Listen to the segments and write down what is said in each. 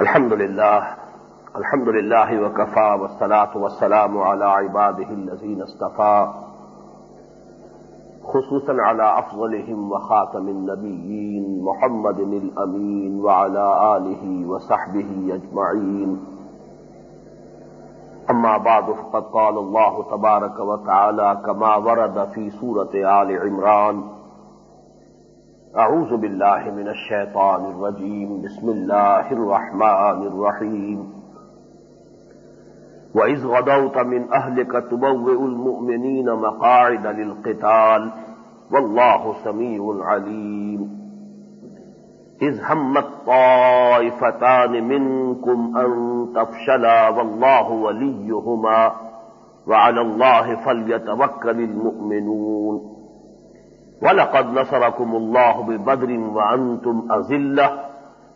الحمد لله الحمد لله وكفى، والصلاة والسلام على عباده الذين اصطفى، خصوصا على أفضلهم وخاتم النبيين محمد الأمين وعلى آله وصحبه أجمعين. أما بعد، فقد قال الله تبارك وتعالى كما ورد في سورة آل عمران أعوذ بالله من الشيطان الرجيم. بسم الله الرحمن الرحيم. وإذ غدوت من أهلك تبوئ المؤمنين مقاعد للقتال. والله سميع عليم. إذ همت طائفتان منكم أن تفشلا. والله وليهما. وعلى الله فليتوكل المؤمنون. ولقد نصركم الله ببدر وأنتم أذلة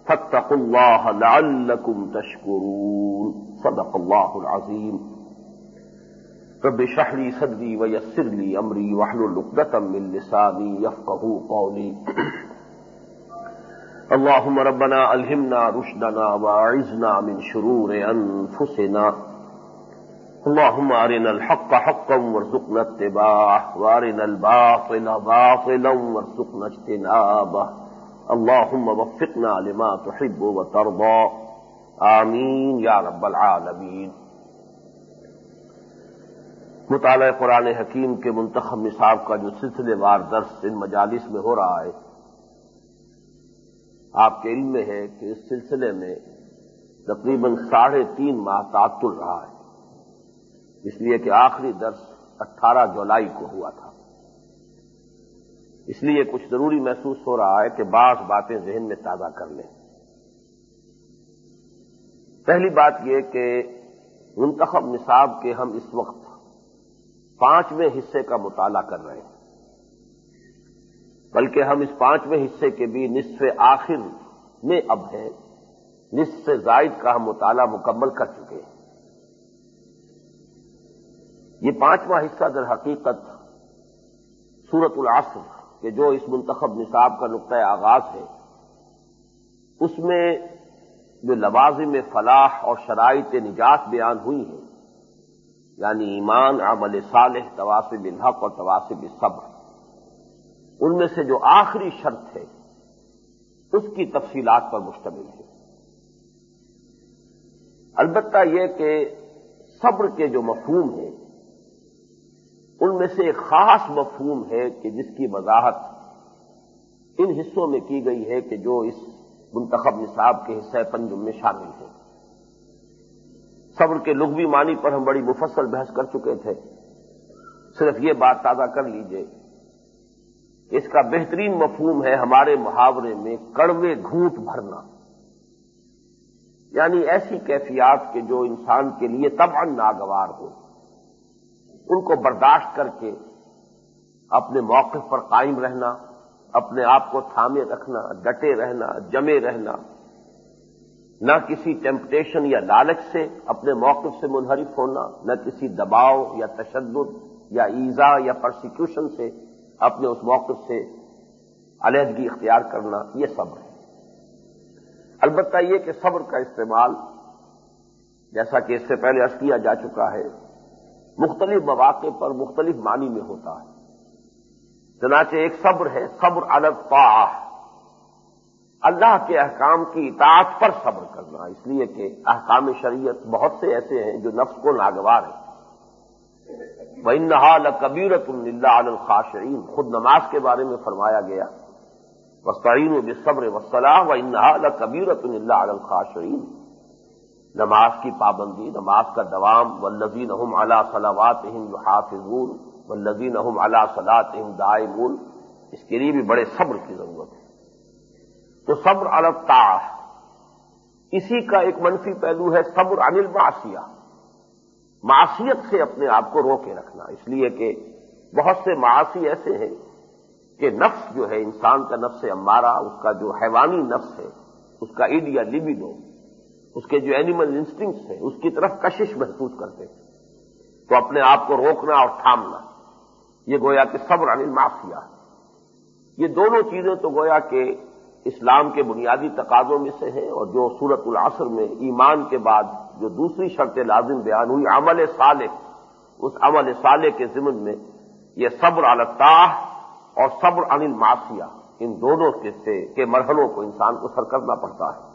فاتقوا الله لعلكم تشكرون. صدق الله العظيم. رب اشرح لي صدري ويسر لي أمري واحلل عقدة من لساني يفقهوا قولي. اللهم ربنا ألهمنا رشدنا وأعذنا من شرور أنفسنا. اللهم أرنا الحق حقا وارزقنا اتباعه، وأرنا الباطل باطلا وارزقنا اجتنابه. اللهم وفقنا لما تحب وترضى. آمین یا رب العالمین مطالعہ قرآن حکیم کے منتخب نصاب کا جو سلسلے وار درس ان مجالس میں ہو رہا ہے، آپ کے علم میں ہے کہ اس سلسلے میں تقریباً ساڑھے تین ماہ تعطل رہا ہے۔ اس لیے کہ آخری درس اٹھارہ جولائی کو ہوا تھا۔ اس لیے کچھ ضروری محسوس ہو رہا ہے کہ بعض باتیں ذہن میں تازہ کر لیں۔ پہلی بات یہ کہ منتخب نصاب کے ہم اس وقت پانچویں حصے کا مطالعہ کر رہے ہیں۔ بلکہ ہم اس پانچویں حصے کے بھی نصف آخر میں اب ہیں۔ نصف زائد کا ہم مطالعہ مکمل کر چکے ہیں۔ یہ پانچواں حصہ در حقیقت سورت العصر کہ جو اس منتخب نصاب کا نقطۂ آغاز ہے، اس میں جو لوازم فلاح اور شرائط نجات بیان ہوئی ہیں یعنی ایمان، عمل صالح تواسب الحق اور تواسب صبر ان میں سے جو آخری شرط ہے، اس کی تفصیلات پر مشتمل ہے۔ البتہ یہ کہ صبر کے جو مفہوم ہیں ان میں سے ایک خاص مفہوم ہے کہ جس کی وضاحت ان حصوں میں کی گئی ہے کہ جو اس منتخب نصاب کے حصہ پنجم میں شامل ہے صبر کے لغوی معنی پر ہم بڑی مفصل بحث کر چکے تھے۔ صرف یہ بات تازہ کر لیجیے۔ اس کا بہترین مفہوم ہے ہمارے محاورے میں کڑوے گھونٹ بھرنا۔ یعنی ایسی کیفیات کے جو انسان کے لیے طبعا ناگوار ہو۔ ان کو برداشت کر کے اپنے موقف پر قائم رہنا، اپنے آپ کو تھامے رکھنا، ڈٹے رہنا، جمے رہنا۔ نہ کسی ٹیمپٹیشن یا لالچ سے اپنے موقف سے منحرف ہونا، نہ کسی دباؤ یا تشدد یا ایزا یا پرسیکیوشن سے اپنے اس موقف سے علیحدگی اختیار کرنا، یہ صبر ہے۔ البتہ یہ کہ صبر کا استعمال، جیسا کہ اس سے پہلے عرض کیا جا چکا ہے مختلف مواقع پر مختلف معنی میں ہوتا ہے۔ چنانچہ ایک صبر ہے، صبر الگ اللہ کے احکام کی اطاعت پر صبر کرنا، اس لیے کہ احکام شریعت بہت سے ایسے ہیں جو نفس کو ناگوار ہیں۔ وہ انحال کبیرت اللہ الخاشرین خود نماز کے بارے میں فرمایا گیا۔ وسطین و صبر وسلح و انحال کبیرت اللہ الخاشرین نماز کی پابندی، نماز کا دوام و لذین اعلیٰ صلاحات حافظون والذین هم علی صلاتهم دائمون، اس کے لیے بھی بڑے صبر کی ضرورت ہے۔ تو صبر الطاع اسی کا ایک منفی پہلو ہے صبر عن المعصیہ۔ معاشیت سے اپنے آپ کو روکے رکھنا۔ اس لیے کہ بہت سے معاشی ایسے ہیں کہ نفس جو ہے، انسان کا نفس امارہ، اس کا جو حیوانی نفس ہے، اس کا ایڈ یا اس کے جو اینیمل انسٹنگس ہیں، اس کی طرف کشش محسوس کرتے ہیں۔ تو اپنے آپ کو روکنا اور تھامنا، یہ گویا کہ صبر عن المعصیہ یہ دونوں چیزیں تو گویا کہ اسلام کے بنیادی تقاضوں میں سے ہے اور جو صورت العصر میں ایمان کے بعد جو دوسری شرط لازم بیان ہوئی، عمل صالح۔ اس عمل صالح کے ضمن میں یہ صبر الطاح اور صبر عن الماسیہ ان دونوں کے مرحلوں کو انسان کو سر کرنا پڑتا ہے۔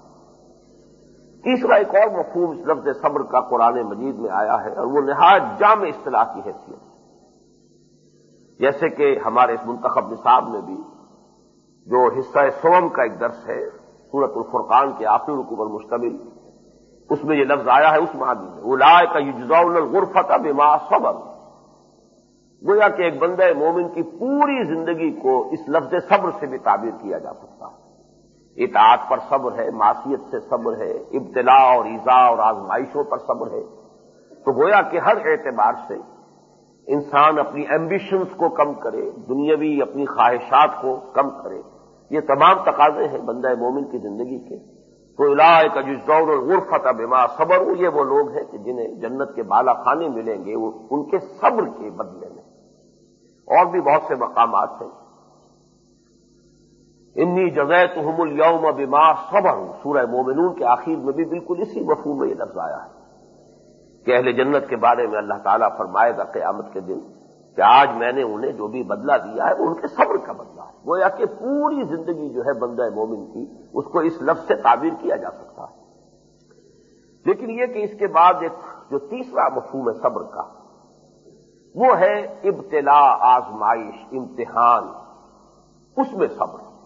تیسرا ایک اور مفہوم اس لفظ صبر کا قرآن مجید میں آیا ہے اور وہ نہایت جامع اصطلاح کی حیثیت جیسے کہ ہمارے اس منتخب نصاب میں بھی جو حصہ سوم کا ایک درس ہے سورت الفرقان کے آخری رکو پر مشتمل اس میں یہ لفظ آیا ہے، اس معنی میں الا کا یجزا الغرفت بما صبر۔ گویا کہ ایک بندہ مومن کی پوری زندگی کو اس لفظ صبر سے بھی تعبیر کیا جا سکتا ہے۔ اطاعت پر صبر ہے، معصیت سے صبر ہے، ابتلا اور ایزا اور آزمائشوں پر صبر ہے۔ تو گویا کہ ہر اعتبار سے انسان اپنی ایمبیشنز کو کم کرے، دنیاوی اپنی خواہشات کو کم کرے۔ یہ تمام تقاضے ہیں بندہ مومن کی زندگی کے۔ تو علاق کا جس دور غرفت بما صبر یہ وہ لوگ ہیں کہ جنہیں جنت کے بالا خانے ملیں گے، وہ ان کے صبر کے بدلے میں۔ اور بھی بہت سے مقامات ہیں۔ انی جگہ تو ہم الوم بما صبر سورہ مومنون کے آخر میں بھی بالکل اسی مفہوم میں یہ لفظ آیا ہے کہ اہل جنت کے بارے میں اللہ تعالیٰ فرمائے گا قیامت کے دن کہ آج میں نے انہیں جو بھی بدلہ دیا ہے وہ ان کے صبر کا بدلہ ہے۔ گویا کہ پوری زندگی جو ہے بندہ مومن کی، اس کو اس لفظ سے تعبیر کیا جا سکتا ہے۔ لیکن یہ کہ اس کے بعد ایک جو تیسرا مفہوم ہے صبر کا، وہ ہے ابتلا آزمائش، امتحان۔ اس میں صبر۔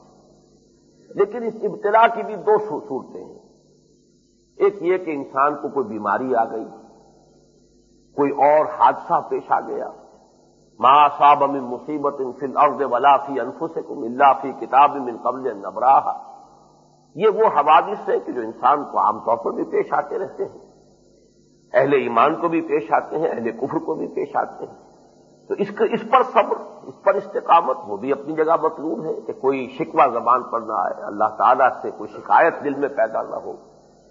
لیکن اس ابتلا کی بھی دو صورتیں ہیں۔ ایک یہ کہ انسان کو کوئی بیماری آ گئی، کوئی اور حادثہ پیش آ گیا۔ ما صاب من مصیبت ان فل ارد ولا فی انفسکم اللہ فی کتاب من قبل نبراہ یہ وہ حوادث ہے کہ جو انسان کو عام طور پر بھی پیش آتے رہتے ہیں۔ اہل ایمان کو بھی پیش آتے ہیں، اہل کفر کو بھی پیش آتے ہیں۔ تو اس اس پر صبر، اس پر استقامت، وہ بھی اپنی جگہ مطلوب ہے کہ کوئی شکوہ زبان پر نہ آئے، اللہ تعالیٰ سے کوئی شکایت دل میں پیدا نہ ہو،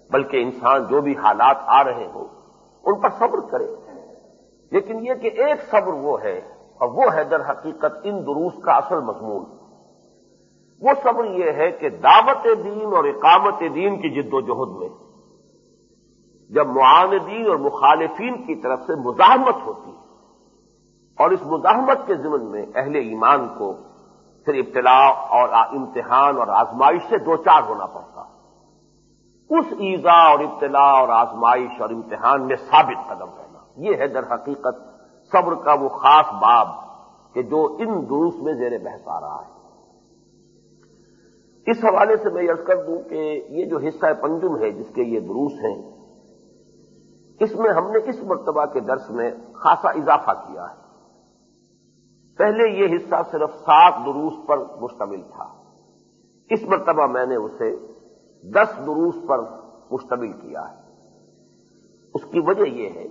بلکہ انسان جو بھی حالات آ رہے ہوں، ان پر صبر کرے۔ لیکن یہ کہ ایک صبر وہ ہے، اور وہ ہے در حقیقت ان دروس کا اصل مضمون۔ وہ صبر یہ ہے کہ دعوت دین اور اقامت دین کی جد و جہد میں، جب معاندین اور مخالفین کی طرف سے مزاحمت ہوتی ہے اور اس مزاحمت کے ضمن میں اہل ایمان کو پھر ابتلا اور امتحان اور آزمائش سے دو چار ہونا پڑتا۔ اس ایزا اور ابتلا اور آزمائش اور امتحان میں ثابت قدم رہنا۔ یہ ہے در حقیقت صبر کا وہ خاص باب کہ جو ان دروس میں زیر بحث آ رہا ہے۔ اس حوالے سے میں یز کر دوں کہ یہ جو حصہ پنجم ہے جس کے یہ دروس ہیں، اس میں ہم نے اس مرتبہ کے درس میں خاصا اضافہ کیا ہے۔ پہلے یہ حصہ صرف سات دروس پر مشتمل تھا۔ اس مرتبہ میں نے اسے دس دروس پر مشتمل کیا ہے۔ اس کی وجہ یہ ہے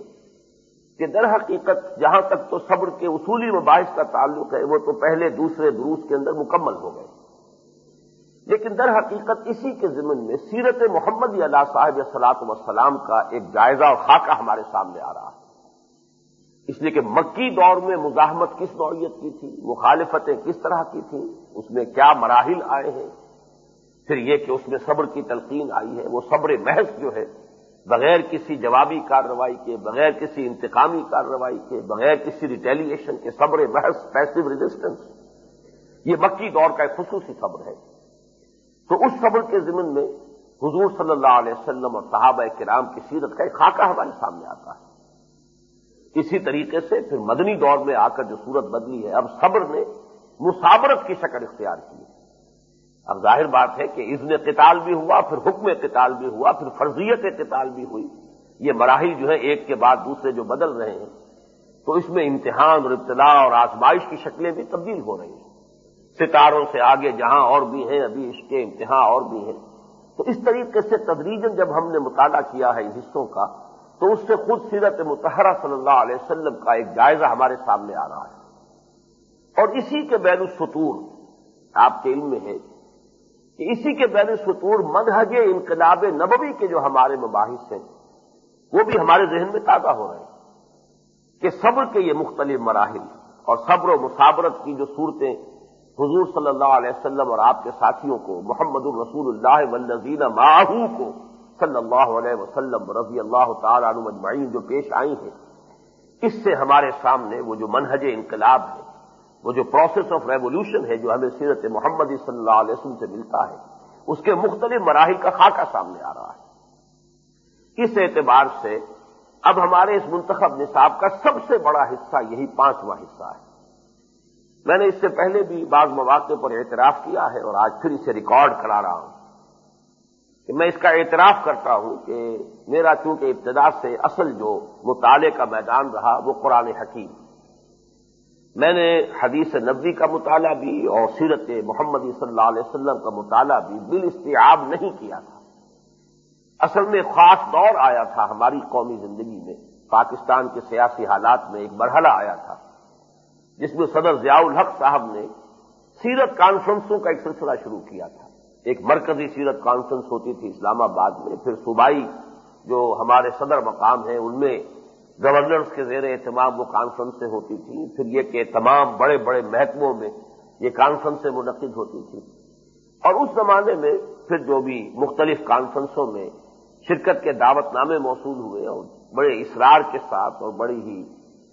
کہ در حقیقت جہاں تک تو صبر کے اصولی مباحث کا تعلق ہے، وہ تو پہلے دوسرے دروس کے اندر مکمل ہو گئے۔ لیکن در حقیقت اسی کے ضمن میں سیرت محمد علیہ صاحب سلاط وسلام کا ایک جائزہ اور خاکہ ہمارے سامنے آ رہا ہے۔ اس لیے کہ مکی دور میں مزاحمت کس نوعیت کی تھی؟ مخالفتیں کس طرح کی تھیں؟ اس میں کیا مراحل آئے ہیں؟ پھر یہ کہ اس میں صبر کی تلقین آئی ہے، وہ صبر محض جو ہے، بغیر کسی جوابی کارروائی کے، بغیر کسی انتقامی کارروائی کے، بغیر کسی ریٹیلیشن کے، صبر بحث پیسو ریزسٹنس یہ مکی دور کا ایک خصوصی صبر ہے۔ تو اس صبر کے ضمن میں حضور صلی اللہ علیہ وسلم اور صحابہ کرام کی سیرت کا ایک خاکہ ہمارے سامنے آتا ہے۔ اسی طریقے سے پھر مدنی دور میں آ کر جو صورت بدلی ہے، اب صبر نے مسابرت کی شکل اختیار کی ہے۔ اب ظاہر بات ہے کہ اذن قتال بھی ہوا، پھر حکم قتال بھی ہوا، پھر فرضیت قتال بھی ہوئی۔ یہ مراحل جو ہے ایک کے بعد دوسرے جو بدل رہے ہیں، تو اس میں امتحان اور ابتدا اور آزمائش کی شکلیں بھی تبدیل ہو رہی ہیں۔ ستاروں سے آگے جہاں اور بھی ہیں، ابھی اس کے امتحان اور بھی ہیں۔ تو اس طریقے سے تدریجن جب ہم نے مطالعہ کیا ہے ان حصوں کا تو اس سے خود سیرت متحرہ صلی اللہ علیہ وسلم کا ایک جائزہ ہمارے سامنے آ رہا ہے۔ اور اسی کے بین السطور آپ کے علم میں ہے کہ اسی کے بین سطور منہج انقلاب نبوی کے جو ہمارے مباحث ہیں، وہ بھی ہمارے ذہن میں تازہ ہو رہے ہیں کہ صبر کے یہ مختلف مراحل اور صبر و مسابرت کی جو صورتیں حضور صلی اللہ علیہ وسلم اور آپ کے ساتھیوں کو، محمد الرسول اللہ والذین معاہو کو صلی اللہ علیہ وسلم رضی اللہ تعالی عنہ مجمعین جو پیش آئی ہیں، اس سے ہمارے سامنے وہ جو منہج انقلاب ہے، وہ جو پروسیس آف ریولیوشن ہے جو ہمیں سیرت محمد صلی اللہ علیہ وسلم سے ملتا ہے، اس کے مختلف مراحل کا خاکہ سامنے آ رہا ہے۔ اس اعتبار سے اب ہمارے اس منتخب نصاب کا سب سے بڑا حصہ یہی پانچواں حصہ ہے۔ میں نے اس سے پہلے بھی بعض مواقع پر اعتراف کیا ہے اور آج پھر اسے ریکارڈ کرا رہا ہوں۔ کہ میں اس کا اعتراف کرتا ہوں کہ میرا چونکہ ابتدا سے اصل جو مطالعے کا میدان رہا وہ قرآن حکیم۔ میں نے حدیث نبوی کا مطالعہ بھی اور سیرت محمد صلی اللہ علیہ وسلم کا مطالعہ بھی بال استیاب نہیں کیا تھا۔ اصل میں خاص دور آیا تھا ہماری قومی زندگی میں۔ پاکستان کے سیاسی حالات میں ایک مرحلہ آیا تھا۔ جس میں صدر ضیاء الحق صاحب نے سیرت کانفرنسوں کا ایک سلسلہ شروع کیا تھا۔ ایک مرکزی سیرت کانفرنس ہوتی تھی اسلام آباد میں، پھر صوبائی جو ہمارے صدر مقام ہیں، ان میں گورنرز کے زیر اہتمام وہ کانفرنسیں ہوتی تھیں پھر یہ کہ تمام بڑے بڑے محکموں میں یہ کانفرنسیں منعقد ہوتی تھیں اور اس زمانے میں پھر جو بھی مختلف کانفرنسوں میں شرکت کے دعوت نامے موصول ہوئے اور بڑے اصرار کے ساتھ اور بڑی ہی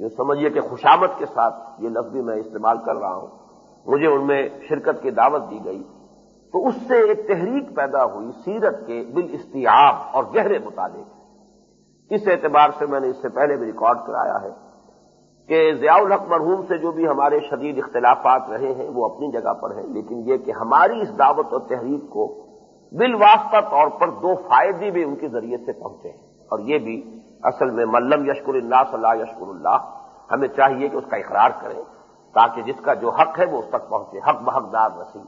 یہ سمجھیے کہ خوشامد کے ساتھ یہ لفظ بھی میں استعمال کر رہا ہوں۔ مجھے ان میں شرکت کی دعوت دی گئی۔ تو اس سے ایک تحریک پیدا ہوئی سیرت کے بال استیاب اور گہرے مطالعے اس اعتبار سے میں نے اس سے پہلے بھی ریکارڈ کرایا ہے کہ ضیاء الحق مرحوم سے جو بھی ہمارے شدید اختلافات رہے ہیں وہ اپنی جگہ پر ہیں، لیکن یہ کہ ہماری اس دعوت اور تحریک کو بالواسطہ طور پر دو فائدے بھی ان کے ذریعے سے پہنچے ہیں۔ اور یہ بھی اصل میں ملم یشکر اللہ صلی اللہ یشکر اللہ، ہمیں چاہیے کہ اس کا اقرار کریں تاکہ جس کا جو حق ہے وہ اس تک پہنچے، حق بحق دار رسی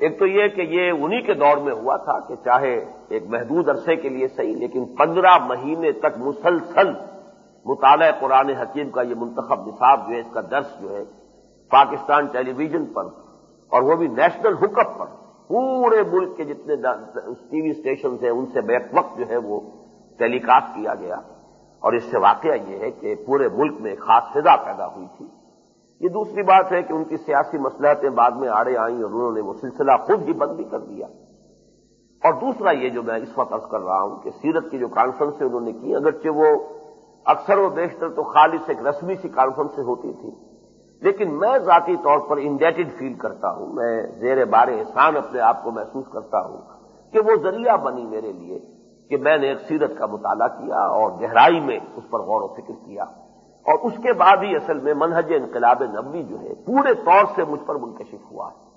ایک تو یہ کہ یہ انہی کے دور میں ہوا تھا کہ چاہے ایک محدود عرصے کے لیے صحیح، لیکن پندرہ مہینے تک مسلسل مطالعہ قرآن حکیم کا یہ منتخب نصاب جو ہے، اس کا درس جو ہے، پاکستان ٹیلی ویژن پر اور وہ بھی نیشنل حکم پر پورے ملک کے جتنے ٹی وی اسٹیشن ہیں، ان سے بیک وقت جو ہے وہ ٹیلی کاسٹ کیا گیا۔ اور اس سے واقعہ یہ ہے کہ پورے ملک میں خاص فضا پیدا ہوئی تھی۔ یہ دوسری بات ہے کہ ان کی سیاسی مسلحتیں بعد میں آڑے آئیں اور انہوں نے وہ سلسلہ خود ہی بند بھی کر دیا۔ اور دوسرا یہ جو میں اس وقت عرض کر رہا ہوں کہ سیرت کی جو کانفرنسیں انہوں نے کی، اگرچہ وہ اکثر و بیشتر تو خالص ایک رسمی سی کانفرنسیں ہوتی تھیں لیکن میں ذاتی طور پر انڈیٹڈ فیل کرتا ہوں، میں زیر بار احسان اپنے آپ کو محسوس کرتا ہوں کہ وہ ذریعہ بنی میرے لیے کہ میں نے ایک سیرت کا مطالعہ کیا اور گہرائی میں اس پر غور و فکر کیا۔ اور اس کے بعد ہی اصل میں منہج انقلاب نبوی جو ہے، پورے طور سے مجھ پر منکشف ہوا ہے۔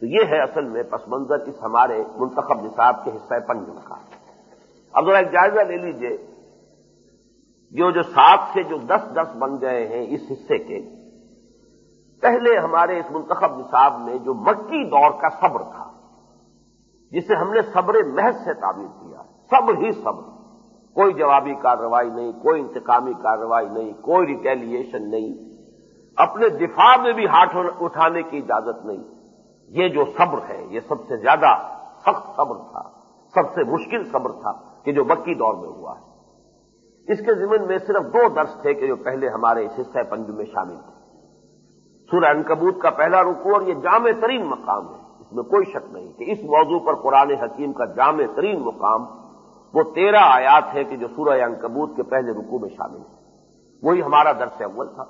تو یہ ہے اصل میں پس منظر اس ہمارے منتخب نصاب کے حصہ پنجم کا۔ اب ذرا ایک جائزہ لے لیجیے۔ جو جو سات سے جو دس دس بن گئے ہیں اس حصے کے۔ پہلے ہمارے اس منتخب نصاب میں جو مکی دور کا صبر تھا، جسے ہم نے صبر محض سے تعبیر کیا، صبر ہی صبر۔ کوئی جوابی کارروائی نہیں، کوئی انتقامی کارروائی نہیں، کوئی ریٹیلیشن نہیں۔ اپنے دفاع میں بھی ہاتھ اٹھانے کی اجازت نہیں۔ یہ جو صبر ہے، یہ سب سے زیادہ سخت صبر تھا، سب سے مشکل صبر تھا کہ جو مکی دور میں ہوا ہے۔ اس کے ضمن میں صرف دو درس تھے کہ جو پہلے ہمارے اس حصہ پنج میں شامل تھے۔ سورہ انکبوت کا پہلا رکو اور یہ جامع ترین مقام ہے۔ اس میں کوئی شک نہیں کہ اس موضوع پر قرآن حکیم کا جامع ترین مقام وہ تیرہ آیات ہے کہ جو سورہ انکبوت کے پہلے رکوع میں شامل ہے وہی ہمارا درس اول تھا۔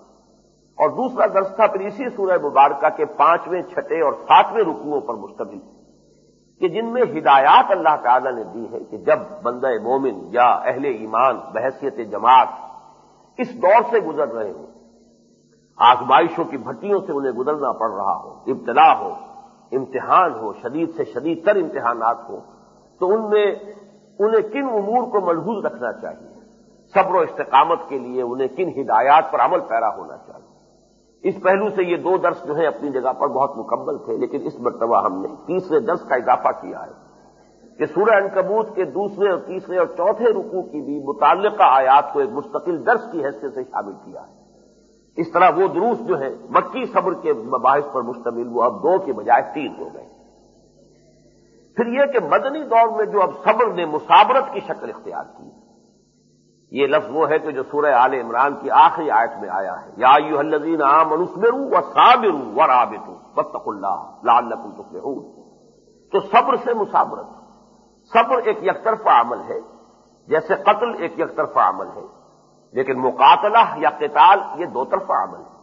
اور دوسرا درس تھا پھر اسی سورہ مبارکہ کے پانچویں، چھٹے اور ساتویں رکوعوں پر مشتمل کہ جن میں ہدایات اللہ تعالی نے دی ہے کہ جب بندہ مومن یا اہل ایمان، بحثیت جماعت اس دور سے گزر رہے ہوں، آزمائشوں کی بھٹیوں سے انہیں گزرنا پڑ رہا ہو، ابتلا ہو، امتحان ہو، شدید سے شدید تر امتحانات ہو تو ان میں انہیں کن امور کو ملحوظ رکھنا چاہیے؟ صبر و استقامت کے لیے انہیں کن ہدایات پر عمل پیرا ہونا چاہیے؟ اس پہلو سے یہ دو درس جو ہیں اپنی جگہ پر بہت مکمل تھے، لیکن اس مرتبہ ہم نے تیسرے درس کا اضافہ کیا ہے کہ سورہ انکبوت کے دوسرے اور تیسرے اور چوتھے رکوع کی بھی متعلقہ آیات کو ایک مستقل درس کی حیثیت سے شامل کیا ہے۔ اس طرح وہ دروس جو ہے مکی صبر کے مباحث پر مشتمل وہ اب دو کے بجائے تین ہو گئے۔ پھر یہ کہ مدنی دور میں جو اب صبر نے مسابرت کی شکل اختیار کی، یہ لفظ وہ ہے کہ جو سورہ آل عمران کی آخری آیت میں آیا ہے۔ یا یو الزین عام انسمروں و صابروں و رابطوں بتق اللہ لال نقل تو صبر سے مسابرت صبر ایک یک طرفہ عمل ہے، جیسے قتل ایک یک طرفہ عمل ہے، لیکن مقاتلہ یا قتال یہ دو طرفہ عمل ہے۔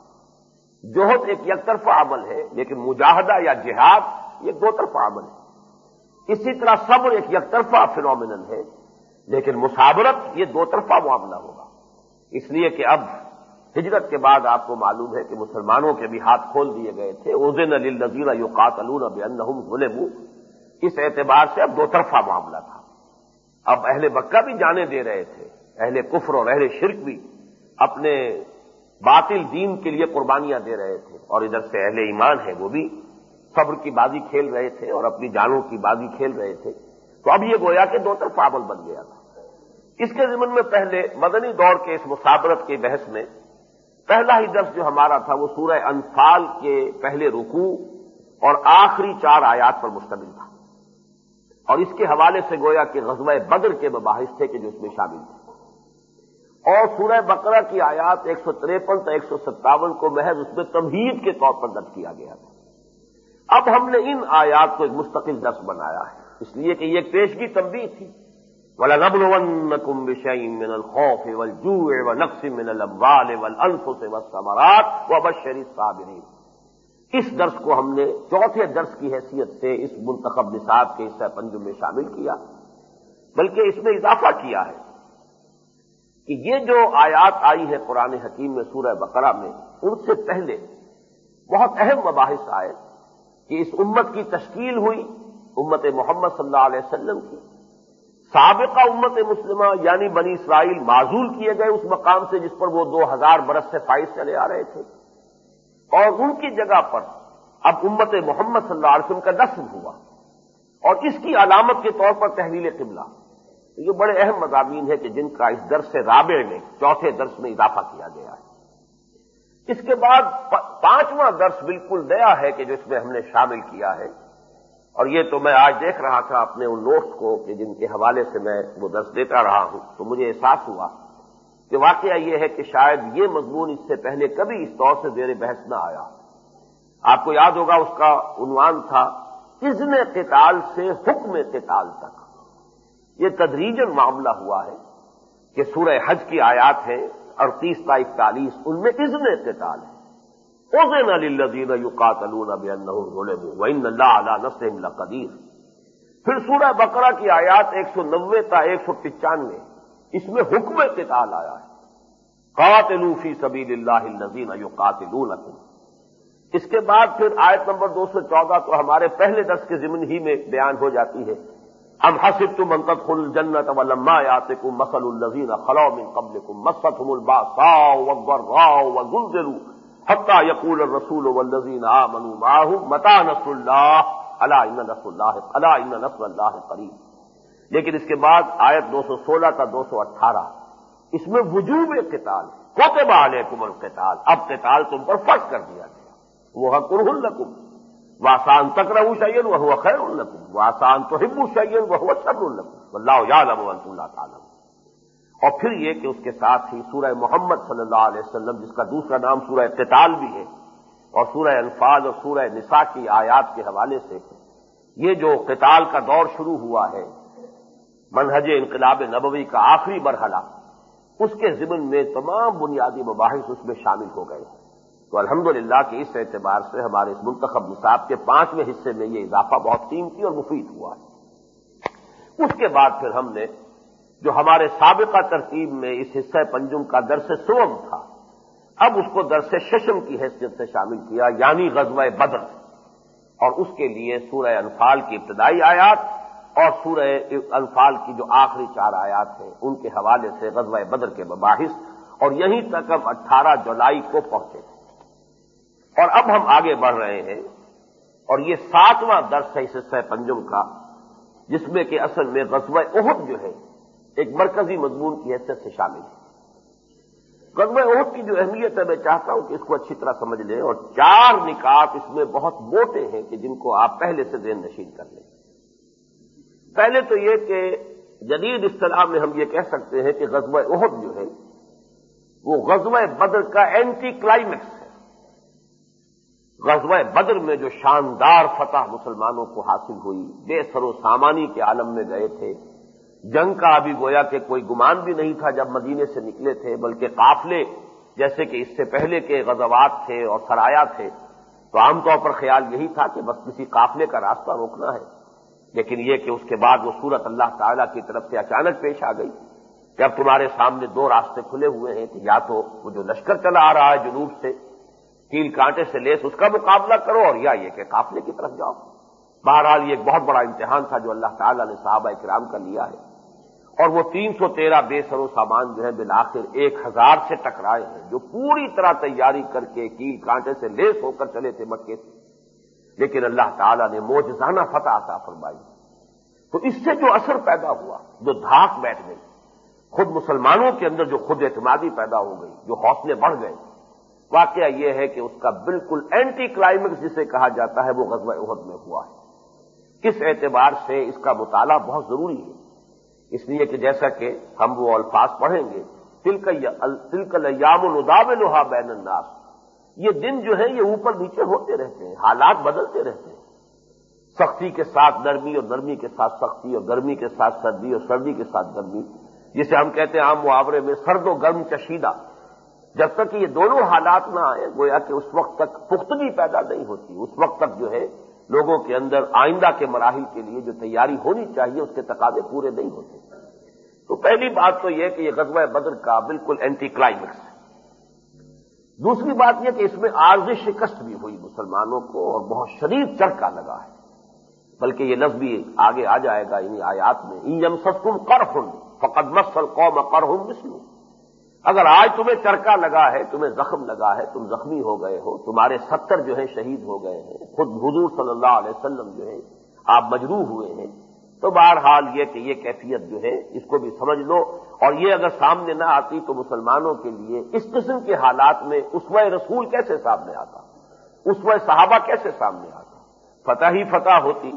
جوہد ایک یک طرفہ عمل ہے، لیکن مجاہدہ یا جہاد یہ دو طرفہ عمل ہے۔ اسی طرح صبر ایک یک طرفہ فنومنل ہے، لیکن مسابرت یہ دو طرفہ معاملہ ہوگا۔ اس لیے کہ اب ہجرت کے بعد آپ کو معلوم ہے کہ مسلمانوں کے بھی ہاتھ کھول دیے گئے تھے اوزن علی نذیر یو قاتل اب ظلم اس اعتبار سے اب دو طرفہ معاملہ تھا۔ اب اہل مکہ بھی جانے دے رہے تھے، اہل کفر اور اہل شرک بھی اپنے باطل دین کے لیے قربانیاں دے رہے تھے۔ اور ادھر سے اہل ایمان ہے وہ بھی۔ صبر کی بازی کھیل رہے تھے اور اپنی جانوں کی بازی کھیل رہے تھے، تو اب یہ گویا کہ دو طرف عمل بن گیا تھا۔ اس کے ضمن میں پہلے مدنی دور کے اس مسابرت کے بحث میں پہلا ہی درس جو ہمارا تھا، وہ سورہ انفال کے پہلے رکوع اور آخری چار آیات پر مشتمل تھا۔ اور اس کے حوالے سے گویا کہ غزوہ بدر کے مباحث تھے کہ جو اس میں شامل تھے۔ اور سورہ بقرہ کی آیات ایک سو تریپن تا ایک سو ستاون کو محض اس میں تمہید کے طور پر درج کیا گیا تھا۔ اب ہم نے ان آیات کو ایک مستقل درس بنایا ہے۔ اس لیے کہ یہ ایک پیشگی تنبیہ تھی۔ وَلَنَبْلُوَنَّكُمْ بِشَيْءٍ مِّنَ الْخَوْفِ وَالْجُوعِ وَنَقْصٍ مِّنَ الْأَمْوَالِ وَالْأَنفُسِ وَالثَّمَرَاتِ وَبَشِّرِ الصَّابِرِينَ۔ اس درس کو ہم نے چوتھے درس کی حیثیت سے اس منتخب نصاب کے حصہ پنجم میں شامل کیا۔ بلکہ اس میں اضافہ کیا ہے کہ یہ جو آیات آئی ہے قرآن حکیم میں سورہ بقرہ میں، ان سے پہلے بہت اہم مباحث آئے۔ کہ اس امت کی تشکیل ہوئی امت محمد صلی اللہ علیہ وسلم کی۔ سابقہ امت مسلمہ یعنی بنی اسرائیل معذول کیے گئے اس مقام سے جس پر وہ دو ہزار برس سے فائز چلے آ رہے تھے۔ اور ان کی جگہ پر اب امت محمد صلی اللہ علیہ وسلم کا نصب ہوا۔ اور اس کی علامت کے طور پر تحویل قبلہ۔ یہ بڑے اہم مضامین ہے کہ جن کا اس درس رابع میں چوتھے درس میں اضافہ کیا گیا ہے۔ اس کے بعد پانچواں درس بالکل نیا ہے کہ جو اس میں ہم نے شامل کیا ہے۔ اور یہ تو میں آج دیکھ رہا تھا اپنے ان نوٹس کو کہ جن کے حوالے سے میں وہ درس دیتا رہا ہوں۔ تو مجھے احساس ہوا کہ واقعہ یہ ہے کہ شاید یہ مضمون اس سے پہلے کبھی اس طور سے زیر بحث نہ آیا۔ آپ کو یاد ہوگا اس کا عنوان تھا اذن قتال سے حکم قتال تک یہ تدریجن معاملہ ہوا ہے کہ سورہ حج کی آیات ہے اڑتیس تا اکتالیس ان میں اذن قتال ہے۔ اوزین للذین یقاتلون بانہم ظلموا وان اللہ علی نصرہم لقدیر۔ پھر سورہ بقرہ کی آیات ایک سو نوے تا ایک سو پچانوے، اس میں حکم قتال آیا ہے۔ قاتلوا فی سبیل اللہ الذین یقاتلونکم۔ اس کے بعد پھر آیت نمبر دو سو چودہ تو ہمارے پہلے دس کے ضمن ہی میں بیان ہو جاتی ہے۔ ام حسبتم ان تدخلوا الجنة ولما ياتكم مثل الذين خلوا من قبلكم مستهم الباساء والضراء وزلزلوا حتہ یقول رسول والذین آمنوا معه متا نصر اللہ اللہ ان نصر اللہ اللہ ان نصر اللہ قریب لیکن اس کے بعد آیت دو سو سولہ کا دو سو اٹھارہ. اس میں وجوب قتال. کوتے علیکم القتال. اب قتال تم پر فرض کر دیا گیا. وہ حق الحکم وہ آسان تک رہو شعین وہ خیر الحکم وہ آسان تو ہبو شعین وہ شبر الحکم اللہ یادم اللہ تعالیٰ اور پھر یہ کہ اس کے ساتھ ہی سورہ محمد صلی اللہ علیہ وسلم، جس کا دوسرا نام سورہ قتال بھی ہے، اور سورہ الفاظ اور سورہ نساء کی آیات کے حوالے سے یہ جو قتال کا دور شروع ہوا ہے، منہج انقلاب نبوی کا آخری مرحلہ، اس کے ضمن میں تمام بنیادی مباحث اس میں شامل ہو گئے ہیں۔ تو الحمدللہ کہ اس اعتبار سے ہمارے اس منتخب نصاب کے پانچویں حصے میں یہ اضافہ بہت قیمتی اور مفید ہوا ہے۔ اس کے بعد پھر ہم نے جو ہمارے سابقہ ترتیب میں اس حصہ پنجم کا درس سوم تھا، اب اس کو درس ششم کی حیثیت سے شامل کیا یعنی غزوہ بدر۔ اور اس کے لیے سورہ انفال کی ابتدائی آیات اور سورہ انفال کی جو آخری چار آیات ہیں، ان کے حوالے سے غزوہ بدر کے مباحث اور یہیں تک اب اٹھارہ جولائی کو پہنچے۔ اور اب ہم آگے بڑھ رہے ہیں اور یہ ساتواں درس ہے اس حصہ پنجم کا، جس میں کہ اصل میں غزوہ عہد جو ہے، ایک مرکزی مضمون کی حیثیت سے شامل ہے۔ قدم عہد کی جو اہمیت ہے، میں چاہتا ہوں کہ اس کو اچھی طرح سمجھ لیں اور چار نکات اس میں بہت موٹے ہیں کہ جن کو آپ پہلے سے دین نشین کر لیں۔ پہلے تو یہ کہ جدید اصطلاح میں ہم یہ کہہ سکتے ہیں کہ غزوہ عہد جو ہے، وہ غزوہ بدر کا اینٹی کلائمیکس غزوہ بدر میں جو شاندار فتح مسلمانوں کو حاصل ہوئی، بے سر و سامانی کے عالم میں گئے تھے۔ جنگ کا ابھی گویا کہ کوئی گمان بھی نہیں تھا جب مدینے سے نکلے تھے، بلکہ قافلے جیسے کہ اس سے پہلے کے غزوات تھے اور سرایا تھے۔ تو عام طور پر خیال یہی تھا کہ بس کسی قافلے کا راستہ روکنا ہے۔ لیکن یہ کہ اس کے بعد وہ صورت اللہ تعالی کی طرف سے اچانک پیش آ گئی۔ جب تمہارے سامنے دو راستے کھلے ہوئے ہیں کہ یا تو وہ جو لشکر چلا آ رہا ہے جنوب سے تیل کانٹے سے لیس اس کا مقابلہ کرو اور یا یہ کہ قافلے کی طرف جاؤ۔ بہرحال یہ ایک بہت بڑا امتحان تھا جو اللہ تعالیٰ نے صحابہ کرام کا لیا ہے۔ اور وہ تین سو تیرہ بے سر و سامان جو ہے بالآخر ایک ہزار سے ٹکرائے ہیں، جو پوری طرح تیاری کر کے کیل کانٹے سے لیس ہو کر چلے تھے مکے سے۔ لیکن اللہ تعالیٰ نے موجزانہ فتح عطا فرمائی۔ تو اس سے جو اثر پیدا ہوا، جو دھاک بیٹھ گئی، خود مسلمانوں کے اندر جو خود اعتمادی پیدا ہو گئی، جو حوصلے بڑھ گئے واقعہ یہ ہے کہ اس کا بالکل اینٹی کلائمیکس جسے کہا جاتا ہے وہ غزوہ عہد میں ہوا ہے۔ کس اعتبار سے اس کا مطالعہ بہت ضروری ہے؟ اس لیے کہ جیسا کہ ہم وہ الفاظ پڑھیں گے تلکل یام الداب لوہا بین الناس۔ یہ دن جو ہے یہ اوپر نیچے ہوتے رہتے ہیں، حالات بدلتے رہتے ہیں۔ سختی کے ساتھ نرمی اور نرمی کے ساتھ سختی اور گرمی کے ساتھ سردی اور سردی کے ساتھ گرمی، جسے ہم کہتے ہیں عام محاورے میں سرد و گرم چشیدہ۔ جب تک کہ یہ دونوں حالات نہ آئے، گویا کہ اس وقت تک پختگی پیدا نہیں ہوتی، اس وقت تک جو ہے لوگوں کے اندر آئندہ کے مراحل کے لیے جو تیاری ہونی چاہیے، اس کے تقاضے پورے نہیں ہوتے۔ تو پہلی بات تو یہ کہ یہ غزوہ بدر کا بالکل اینٹی کلائمیکس ہے۔ دوسری بات یہ کہ اس میں عارضی شکست بھی ہوئی مسلمانوں کو اور بہت شدید چرکا لگا ہے۔ بلکہ یہ لفظ بھی آگے آ جائے گا انہیں آیات میں یم سسکم کر ہوں فقد مسل قوم کر ہوں اگر آج تمہیں چرکا لگا ہے، تمہیں زخم لگا ہے، تم زخمی ہو گئے ہو، تمہارے ستر جو ہے شہید ہو گئے ہیں، خود حضور صلی اللہ علیہ وسلم جو ہے آپ مجروح ہوئے ہیں، تو بہرحال یہ کہ یہ کیفیت جو ہے، اس کو بھی سمجھ لو۔ اور یہ اگر سامنے نہ آتی تو مسلمانوں کے لیے اس قسم کے حالات میں اسوہ رسول کیسے سامنے آتا؟ اسوہ صحابہ کیسے سامنے آتا؟ فتح ہی فتح ہوتی،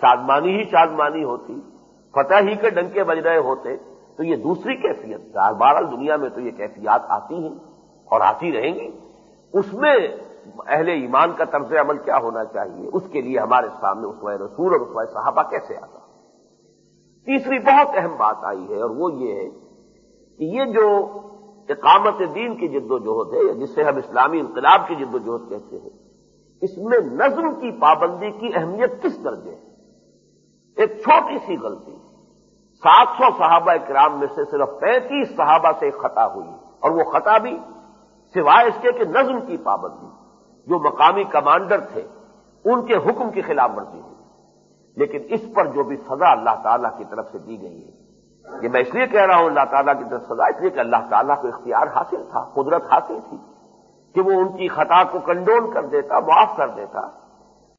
شادمانی ہی شادمانی ہوتی، فتح ہی کے ڈنکے بج رہے ہوتے تو یہ دوسری کیفیت بہرحال دنیا میں تو یہ کیفیات آتی ہیں اور آتی رہیں گی۔ اس میں اہل ایمان کا طرز عمل کیا ہونا چاہیے؟ اس کے لیے ہمارے سامنے اس رسول اور اس صحابہ کیسے آتا؟ تیسری بہت اہم بات آئی ہے اور وہ یہ ہے کہ یہ جو اقامت دین کی جد و جہد ہے جس سے ہم اسلامی انقلاب کی جد و جہد کہتے ہیں، اس میں نظم کی پابندی کی اہمیت کس درجے ہے؟ ایک چھوٹی سی غلطی۔ سات سو صحابہ کرام میں سے صرف پینتیس صحابہ سے ایک خطا ہوئی اور وہ خطا بھی سوائے اس کے کہ نظم کی پابندی، جو مقامی کمانڈر تھے، ان کے حکم کی خلاف ورزی ہوئی۔ لیکن اس پر جو بھی سزا اللہ تعالیٰ کی طرف سے دی گئی ہے، یہ میں اس لیے کہہ رہا ہوں اللہ تعالیٰ کی طرف سزا، اس لیے کہ اللہ تعالیٰ کو اختیار حاصل تھا، قدرت حاصل تھی کہ وہ ان کی خطا کو کنڈول کر دیتا، معاف کر دیتا۔